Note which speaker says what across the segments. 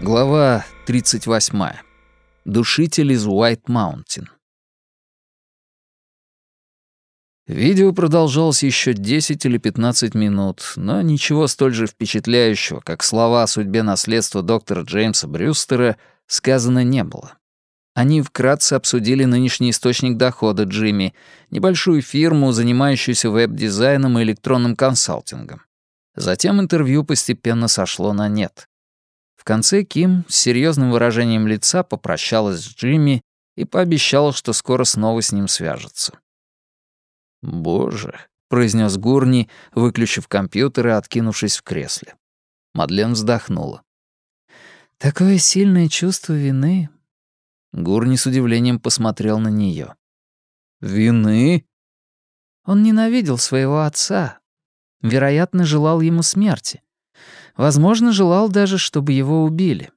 Speaker 1: Глава 38. Душитель из Уайт Маунтин. Видео продолжалось еще 10 или 15 минут, но ничего столь же впечатляющего, как слова о судьбе наследства доктора Джеймса Брюстера, сказано не было. Они вкратце обсудили нынешний источник дохода Джимми, небольшую фирму, занимающуюся веб-дизайном и электронным консалтингом. Затем интервью постепенно сошло на нет. В конце Ким с серьезным выражением лица попрощалась с Джимми и пообещала, что скоро снова с ним свяжется. «Боже», — произнес Гурни, выключив компьютер и откинувшись в кресле. Мадлен вздохнула.
Speaker 2: «Такое сильное чувство вины».
Speaker 1: Гурни с удивлением посмотрел на нее. «Вины?»
Speaker 2: Он ненавидел своего отца. Вероятно, желал ему смерти. Возможно, желал даже, чтобы его убили.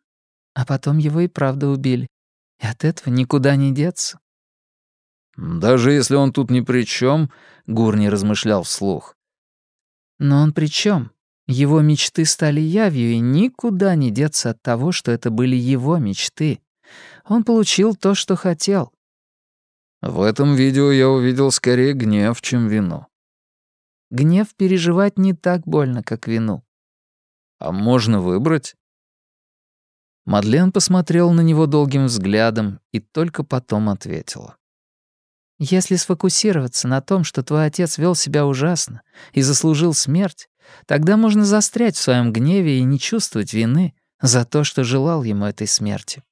Speaker 2: А потом его и правда убили. И от этого никуда не деться.
Speaker 1: «Даже если он тут ни при чем, Гурни размышлял вслух.
Speaker 2: «Но он при чем? Его мечты стали явью, и никуда не деться от того, что это были его мечты. Он получил то, что хотел».
Speaker 1: В этом видео я увидел скорее гнев, чем вину.
Speaker 2: Гнев переживать не так больно, как вину.
Speaker 1: А можно выбрать? Мадлен посмотрела на него долгим взглядом и только потом ответила.
Speaker 2: «Если сфокусироваться на том, что твой отец вел себя ужасно и заслужил смерть, тогда можно застрять в своем гневе и не чувствовать вины за то, что желал ему этой смерти».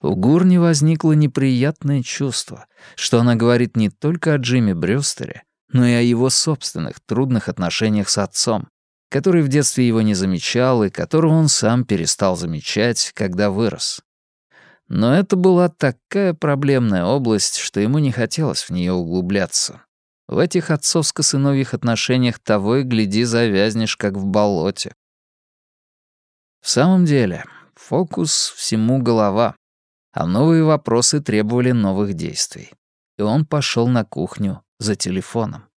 Speaker 1: У Гурни возникло неприятное чувство, что она говорит не только о Джимми Брюстере, но и о его собственных трудных отношениях с отцом, который в детстве его не замечал и которого он сам перестал замечать, когда вырос. Но это была такая проблемная область, что ему не хотелось в нее углубляться. В этих отцовско-сыновьих отношениях того и гляди завязнешь, как в болоте. В самом деле, фокус всему голова, а новые вопросы требовали новых действий. И он пошел на кухню за телефоном.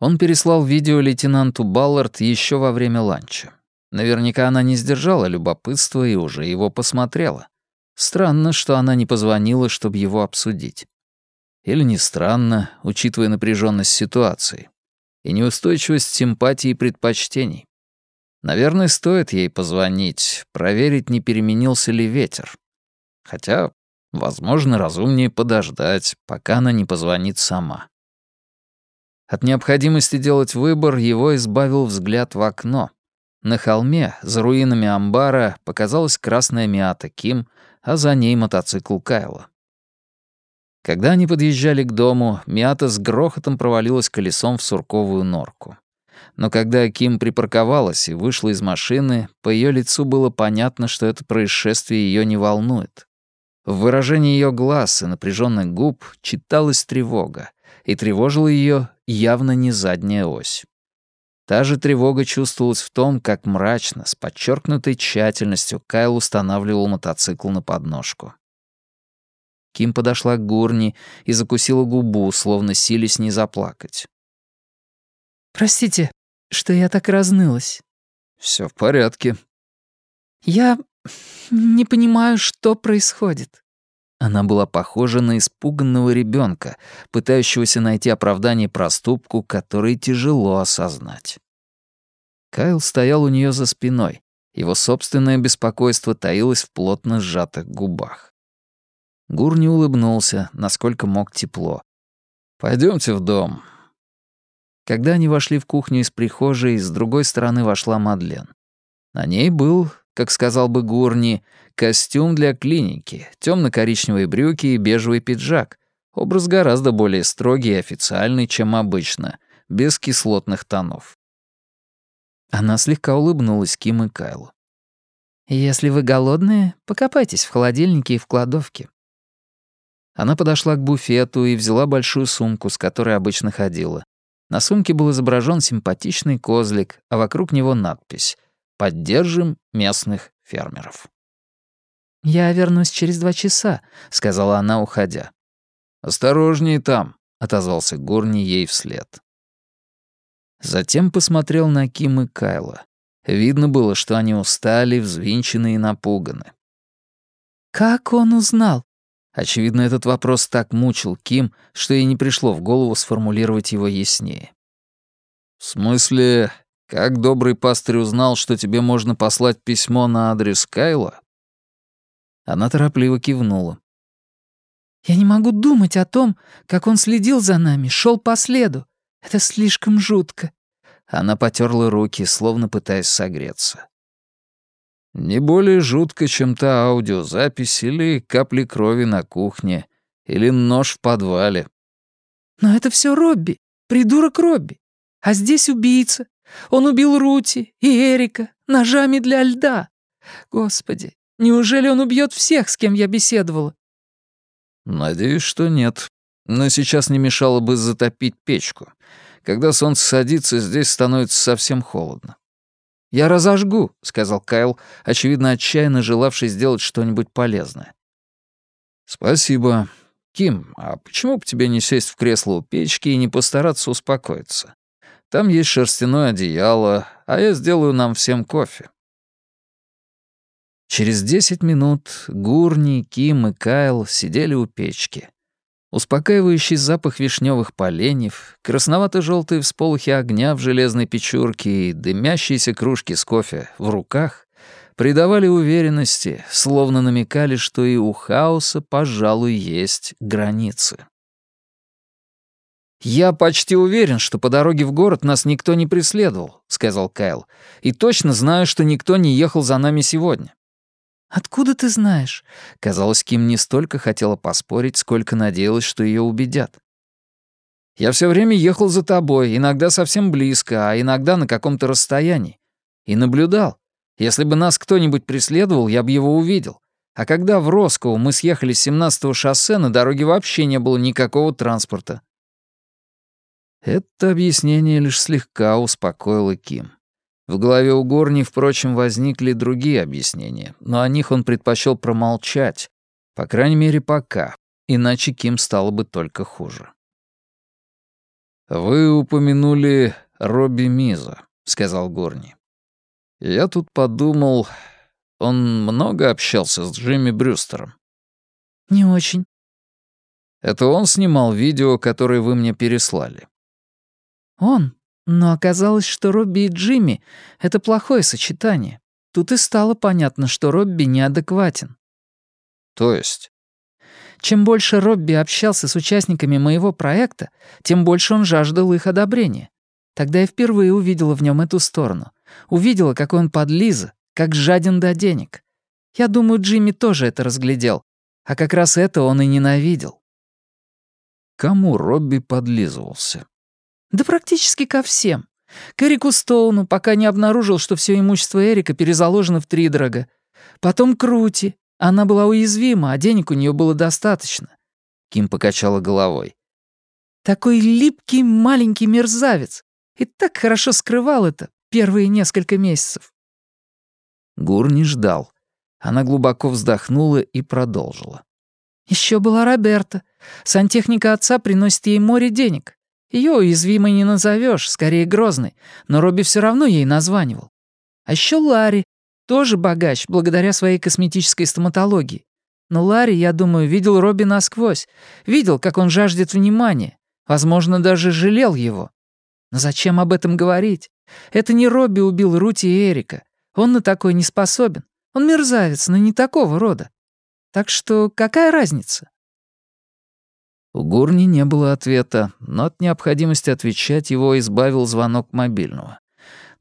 Speaker 1: Он переслал видео лейтенанту Баллард еще во время ланча. Наверняка она не сдержала любопытства и уже его посмотрела. Странно, что она не позвонила, чтобы его обсудить. Или не странно, учитывая напряженность ситуации. И неустойчивость симпатий и предпочтений. Наверное, стоит ей позвонить, проверить, не переменился ли ветер. Хотя, возможно, разумнее подождать, пока она не позвонит сама. От необходимости делать выбор его избавил взгляд в окно. На холме, за руинами амбара, показалась красная миата Ким, а за ней мотоцикл Кайла. Когда они подъезжали к дому, Миата с грохотом провалилась колесом в сурковую норку. Но когда Ким припарковалась и вышла из машины, по ее лицу было понятно, что это происшествие ее не волнует. В выражении ее глаз и напряженных губ читалась тревога, и тревожила ее явно не задняя ось. Та же тревога чувствовалась в том, как мрачно, с подчеркнутой тщательностью Кайл устанавливал мотоцикл на подножку. Ким подошла к Гурни и закусила губу, словно сились не заплакать.
Speaker 2: «Простите, что я так разнылась».
Speaker 1: Все в порядке».
Speaker 2: «Я не понимаю, что происходит».
Speaker 1: Она была похожа на испуганного ребенка, пытающегося найти оправдание проступку, который тяжело осознать. Кайл стоял у нее за спиной. Его собственное беспокойство таилось в плотно сжатых губах. Гур не улыбнулся, насколько мог тепло. Пойдемте в дом». Когда они вошли в кухню из прихожей, с другой стороны вошла Мадлен. На ней был как сказал бы Гурни, костюм для клиники, темно-коричневые брюки и бежевый пиджак. Образ гораздо более строгий и официальный, чем обычно, без кислотных тонов. Она слегка улыбнулась Ким и Кайлу.
Speaker 2: «Если вы голодные, покопайтесь в холодильнике и в кладовке».
Speaker 1: Она подошла к буфету и взяла большую сумку, с которой обычно ходила. На сумке был изображен симпатичный козлик, а вокруг него надпись Поддержим местных фермеров.
Speaker 2: «Я вернусь через два часа», — сказала она, уходя.
Speaker 1: «Осторожнее там», — отозвался Горни ей вслед. Затем посмотрел на Ким и Кайла. Видно было, что они устали, взвинчены и напуганы.
Speaker 2: «Как он узнал?»
Speaker 1: Очевидно, этот вопрос так мучил Ким, что ей не пришло в голову сформулировать его яснее. «В смысле, как добрый пастырь узнал, что тебе можно послать письмо на адрес Кайла?» Она торопливо кивнула.
Speaker 2: «Я не могу думать о том, как он следил за нами, шел по следу. Это слишком жутко».
Speaker 1: Она потерла руки, словно пытаясь согреться. Не более жутко, чем та аудиозапись или капли крови на кухне, или нож в подвале.
Speaker 2: Но это все Робби, придурок Робби. А здесь убийца. Он убил Рути и Эрика ножами для льда. Господи, неужели он убьет всех, с кем я беседовала?
Speaker 1: Надеюсь, что нет. Но сейчас не мешало бы затопить печку. Когда солнце садится, здесь становится совсем холодно. «Я разожгу», — сказал Кайл, очевидно, отчаянно желавший сделать что-нибудь полезное. «Спасибо. Ким, а почему бы тебе не сесть в кресло у печки и не постараться успокоиться? Там есть шерстяное одеяло, а я сделаю нам всем кофе». Через десять минут Гурни, Ким и Кайл сидели у печки. Успокаивающий запах вишневых поленьев, красновато-желтые всполохи огня в железной печурке и дымящиеся кружки с кофе в руках придавали уверенности, словно намекали, что и у хаоса, пожалуй, есть границы. «Я почти уверен, что по дороге в город нас никто не преследовал», — сказал Кайл. «И точно знаю, что никто не ехал за нами сегодня.
Speaker 2: «Откуда ты знаешь?»
Speaker 1: Казалось, Ким не столько хотела поспорить, сколько надеялась, что ее убедят. «Я все время ехал за тобой, иногда совсем близко, а иногда на каком-то расстоянии. И наблюдал. Если бы нас кто-нибудь преследовал, я бы его увидел. А когда в Роскову мы съехали с 17-го шоссе, на дороге вообще не было никакого транспорта». Это объяснение лишь слегка успокоило Ким. В голове у Горни, впрочем, возникли другие объяснения, но о них он предпочел промолчать, по крайней мере, пока, иначе Ким стало бы только хуже. «Вы упомянули Робби Миза», — сказал Горни. «Я тут подумал, он много общался с Джимми Брюстером?»
Speaker 2: «Не очень».
Speaker 1: «Это он снимал видео, которое вы мне переслали?»
Speaker 2: «Он?» Но оказалось, что Робби и Джимми — это плохое сочетание. Тут и стало понятно, что Робби неадекватен.
Speaker 1: То есть?
Speaker 2: Чем больше Робби общался с участниками моего проекта, тем больше он жаждал их одобрения. Тогда я впервые увидела в нем эту сторону. Увидела, какой он подлиза, как жаден до денег. Я думаю, Джимми тоже это разглядел. А как раз это он и ненавидел.
Speaker 1: Кому Робби подлизывался?
Speaker 2: Да практически ко всем. К Эрику Стоуну, пока не обнаружил, что все имущество Эрика перезаложено в тридорога. Потом к Рути. Она была уязвима, а денег у нее было достаточно. Ким покачала головой. Такой липкий маленький мерзавец. И так хорошо скрывал это первые несколько месяцев.
Speaker 1: Гур не ждал. Она глубоко вздохнула и продолжила.
Speaker 2: Еще была Роберта. Сантехника отца приносит ей море денег. Ее уязвимой не назовешь, скорее грозной, но Робби все равно ей названивал. А еще Ларри, тоже богач, благодаря своей косметической стоматологии. Но Ларри, я думаю, видел Робби насквозь, видел, как он жаждет внимания, возможно, даже жалел его. Но зачем об этом говорить? Это не Робби убил Рути и Эрика. Он на такой не способен. Он мерзавец, но не такого рода. Так что какая разница?
Speaker 1: У Гурни не было ответа, но от необходимости отвечать его избавил звонок мобильного.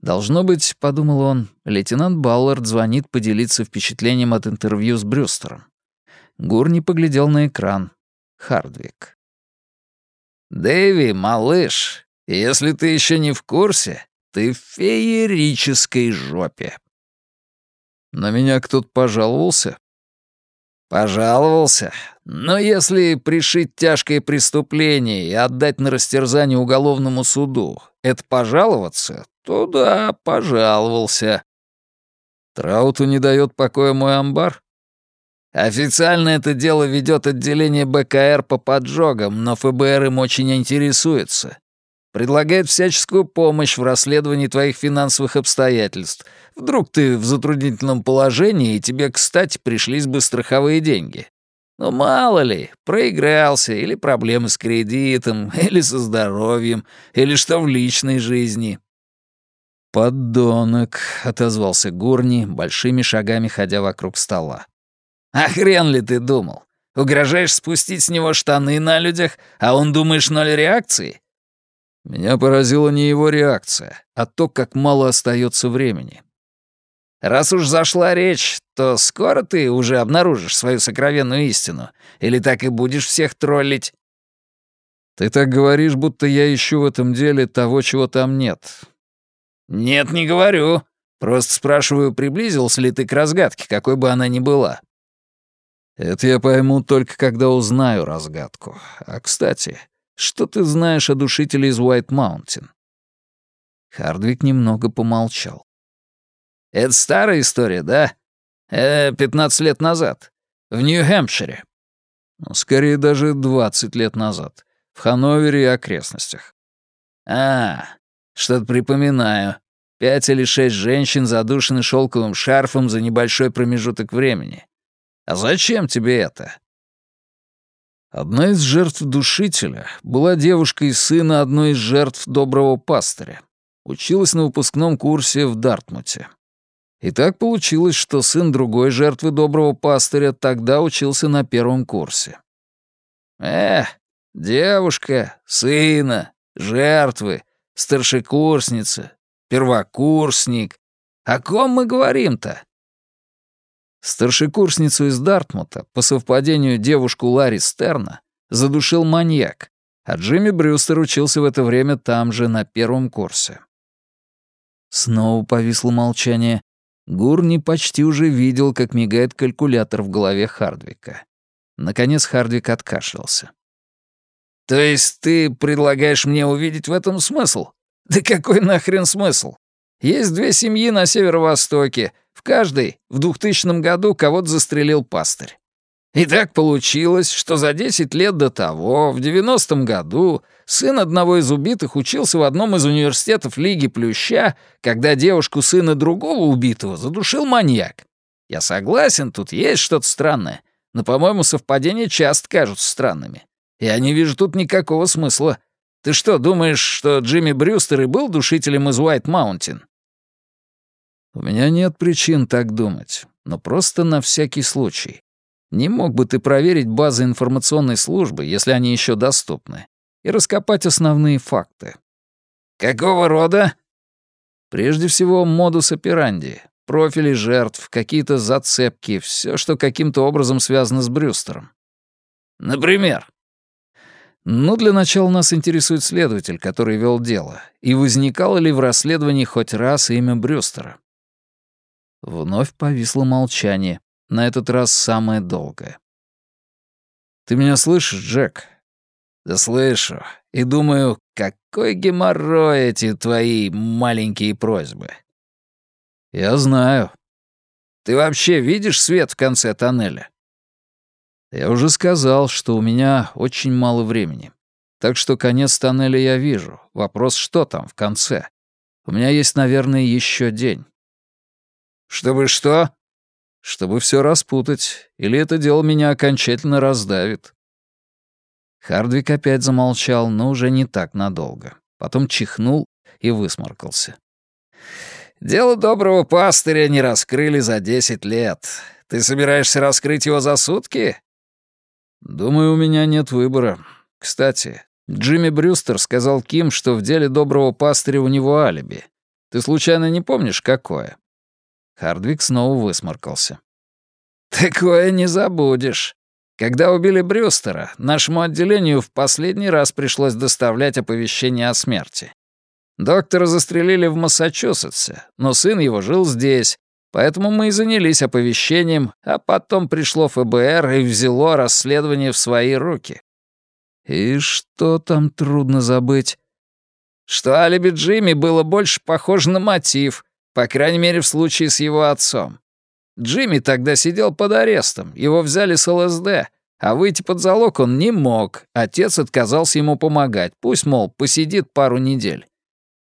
Speaker 1: «Должно быть», — подумал он, — лейтенант Баллард звонит поделиться впечатлением от интервью с Брюстером. Гурни поглядел на экран. Хардвик. «Дэви, малыш, если ты еще не в курсе, ты в феерической жопе». «На меня кто-то пожаловался?» «Пожаловался. Но если пришить тяжкое преступление и отдать на растерзание уголовному суду, это пожаловаться, то да, пожаловался». «Трауту не дает покоя мой амбар?» «Официально это дело ведет отделение БКР по поджогам, но ФБР им очень интересуется. Предлагает всяческую помощь в расследовании твоих финансовых обстоятельств. Вдруг ты в затруднительном положении, и тебе, кстати, пришлись бы страховые деньги. Но мало ли, проигрался, или проблемы с кредитом, или со здоровьем, или что в личной жизни.
Speaker 2: «Подонок», — отозвался Гурни, большими шагами ходя вокруг стола.
Speaker 1: «А хрен ли ты думал? Угрожаешь спустить с него штаны на людях, а он, думаешь, ноль реакции?»
Speaker 2: Меня поразила не его реакция, а то, как мало остается времени.
Speaker 1: «Раз уж зашла речь, то скоро ты уже обнаружишь свою сокровенную истину, или так и будешь всех троллить?»
Speaker 2: «Ты так говоришь, будто я ищу в этом деле того, чего там нет».
Speaker 1: «Нет, не говорю. Просто спрашиваю, приблизился ли ты к разгадке, какой бы она ни была».
Speaker 2: Это я пойму только когда узнаю разгадку. А, кстати, что ты знаешь о душителе из Уайт Маунтин? Хардвик немного помолчал.
Speaker 1: Это старая история, да? Э, 15 лет назад. В Нью-Хэмпшире.
Speaker 2: Ну, скорее даже 20 лет назад. В Ханновере и окрестностях.
Speaker 1: А, что-то припоминаю. Пять или шесть женщин задушены шелковым шарфом за небольшой промежуток времени. А зачем тебе это?»
Speaker 2: Одна из жертв душителя была девушка и сына одной из жертв доброго пастыря. Училась на выпускном курсе в Дартмуте. И так получилось, что сын другой жертвы доброго пастыря тогда учился на первом курсе.
Speaker 1: Эх, девушка, сына, жертвы, старшекурсница, первокурсник. О ком мы говорим-то?
Speaker 2: Старшекурсницу из Дартмута, по совпадению девушку Ларри Стерна, задушил маньяк, а Джимми Брюстер учился в это время там же, на первом курсе. Снова повисло молчание. Гурни почти уже видел, как мигает калькулятор в голове Хардвика. Наконец Хардвик откашлялся.
Speaker 1: «То есть ты предлагаешь мне увидеть в этом смысл? Да какой нахрен смысл? Есть две семьи на северо-востоке, в каждой в 2000 году кого-то застрелил пастырь. И так получилось, что за 10 лет до того, в 90-м году, сын одного из убитых учился в одном из университетов Лиги Плюща, когда девушку сына другого убитого задушил маньяк. Я согласен, тут есть что-то странное, но, по-моему, совпадения часто кажутся странными. Я не вижу тут никакого смысла. Ты что, думаешь, что Джимми Брюстер и был душителем из Уайт Маунтин?
Speaker 2: У меня нет причин так думать, но просто на всякий случай. Не мог бы ты проверить базы информационной службы, если они еще доступны, и раскопать основные факты?
Speaker 1: Какого рода?
Speaker 2: Прежде всего, модус операнди, профили жертв, какие-то зацепки, все, что каким-то образом связано с Брюстером.
Speaker 1: Например?
Speaker 2: Ну, для начала нас интересует следователь, который вел дело, и возникало ли в расследовании хоть раз имя Брюстера. Вновь повисло молчание, на этот раз самое долгое. «Ты меня слышишь, Джек?»
Speaker 1: «Да слышу. И думаю, какой геморрой эти твои маленькие просьбы».
Speaker 2: «Я знаю».
Speaker 1: «Ты вообще видишь свет в конце тоннеля?»
Speaker 2: «Я уже сказал, что у меня очень мало времени. Так что конец тоннеля я вижу. Вопрос, что там в конце? У меня есть, наверное, еще день».
Speaker 1: «Чтобы что?»
Speaker 2: «Чтобы все распутать, или это дело меня окончательно раздавит». Хардвик опять замолчал, но уже не так надолго. Потом чихнул и высморкался.
Speaker 1: «Дело доброго пастыря не раскрыли за десять лет. Ты собираешься раскрыть его за сутки?»
Speaker 2: «Думаю, у меня нет выбора. Кстати, Джимми Брюстер сказал Ким, что в деле доброго пастыря у него алиби. Ты случайно не помнишь, какое?» Хардвик снова высморкался.
Speaker 1: «Такое не забудешь. Когда убили Брюстера, нашему отделению в последний раз пришлось доставлять оповещение о смерти. Доктора застрелили в Массачусетсе, но сын его жил здесь, поэтому мы и занялись оповещением, а потом пришло ФБР и взяло расследование в свои руки».
Speaker 2: «И что там трудно забыть?»
Speaker 1: «Что алиби Джимми было больше похоже на мотив, по крайней мере, в случае с его отцом. Джимми тогда сидел под арестом, его взяли с ЛСД, А выйти под залог он не мог. Отец отказался ему помогать. Пусть, мол, посидит пару недель.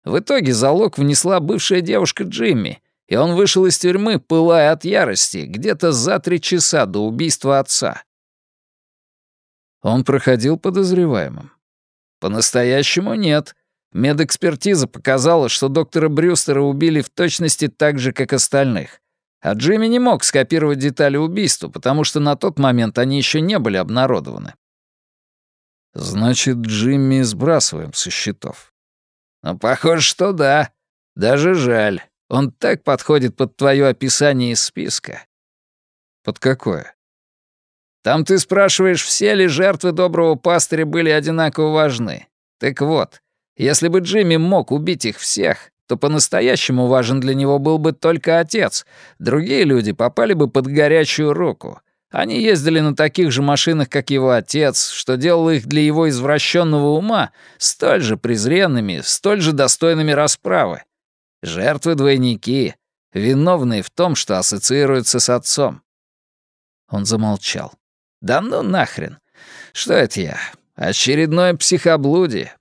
Speaker 1: В итоге залог внесла бывшая девушка Джимми, и он вышел из тюрьмы, пылая от ярости, где-то за три часа до убийства отца. Он проходил подозреваемым. По-настоящему нет. Медэкспертиза показала, что доктора Брюстера убили в точности так же, как остальных. А Джимми не мог скопировать детали убийства, потому что на тот момент они еще не были обнародованы. Значит, Джимми сбрасываем со счетов. Ну, похоже, что да. Даже жаль. Он так подходит под твое описание из списка. Под какое? Там ты спрашиваешь, все ли жертвы доброго пастыря были одинаково важны. Так вот, если бы Джимми мог убить их всех, то по-настоящему важен для него был бы только отец. Другие люди попали бы под горячую руку. Они ездили на таких же машинах, как его отец, что делало их для его извращенного ума столь же презренными, столь же достойными расправы. Жертвы-двойники, виновные в том, что ассоциируются с отцом. Он замолчал. «Да ну нахрен! Что это я? Очередное психоблудие,